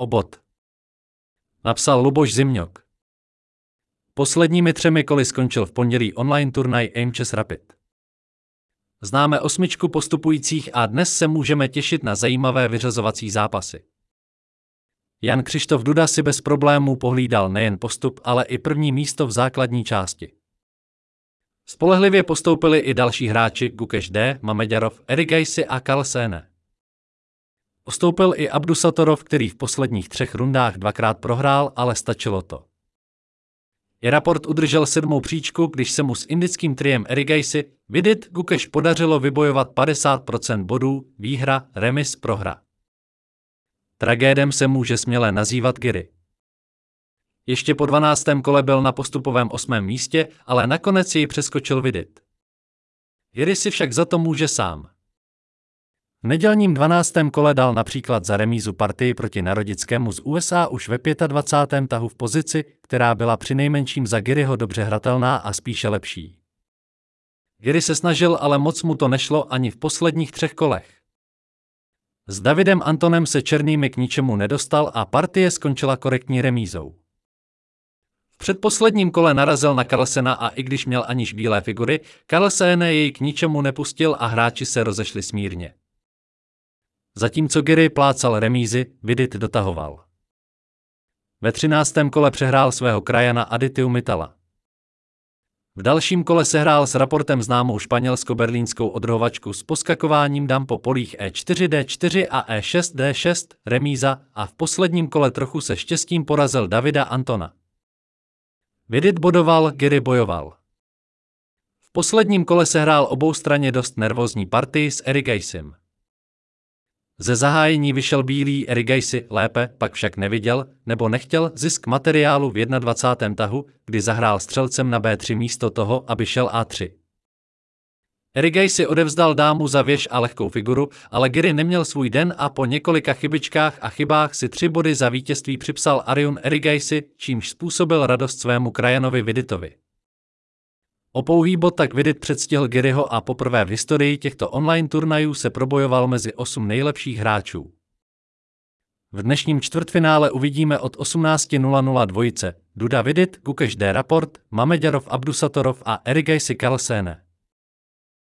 Obot. Napsal Luboš Zimňok. Posledními třemi koly skončil v pondělí online turnaj Aim Chess Rapid. Známe osmičku postupujících a dnes se můžeme těšit na zajímavé vyřazovací zápasy. Jan Křištof Duda si bez problémů pohlídal nejen postup, ale i první místo v základní části. Spolehlivě postoupili i další hráči Gukeš D, Mameďarov, Erigajsi a Kalsene. Postoupil i Abdusatorov, který v posledních třech rundách dvakrát prohrál, ale stačilo to. Iraport udržel sedmou příčku, když se mu s indickým triem Erigajsi Vidit Gukeš podařilo vybojovat 50% bodů, výhra, remis, prohra. Tragédem se může směle nazývat Giri. Ještě po 12. kole byl na postupovém osmém místě, ale nakonec jej přeskočil Vidit. Giri si však za to může sám. V nedělním 12. kole dal například za remízu partii proti Narodickému z USA už ve 25. tahu v pozici, která byla přinejmenším za Giryho dobře hratelná a spíše lepší. Giri se snažil, ale moc mu to nešlo ani v posledních třech kolech. S Davidem Antonem se černými k ničemu nedostal a partie skončila korektní remízou. V předposledním kole narazil na Carlsena a i když měl aniž bílé figury, Carlsen jej k ničemu nepustil a hráči se rozešli smírně. Zatímco Gary plácal remízy, Vidit dotahoval. Ve třináctém kole přehrál svého krajana Aditiu Mitala. V dalším kole sehrál s raportem známou španělsko-berlínskou odrohovačku s poskakováním dam po polích E4, D4 a E6, D6, remíza a v posledním kole trochu se štěstím porazil Davida Antona. Vidit bodoval, Gary bojoval. V posledním kole sehrál obou straně dost nervózní partii s Erigaisim. Ze zahájení vyšel bílý Erigajsi lépe, pak však neviděl nebo nechtěl zisk materiálu v 21. tahu, kdy zahrál střelcem na B3 místo toho, aby šel A3. Erigajsi odevzdal dámu za věž a lehkou figuru, ale Giri neměl svůj den a po několika chybičkách a chybách si tři body za vítězství připsal Ariun Erigajsi, čímž způsobil radost svému krajanovi Viditovi. O pouhý bod tak Vidit předstihl Giryho a poprvé v historii těchto online turnajů se probojoval mezi osm nejlepších hráčů. V dnešním čtvrtfinále uvidíme od 18.00 dvojice Duda Vidit, Gukeš D. Raport, Mameďarov Abdusatorov a Erigejsi Kalsene.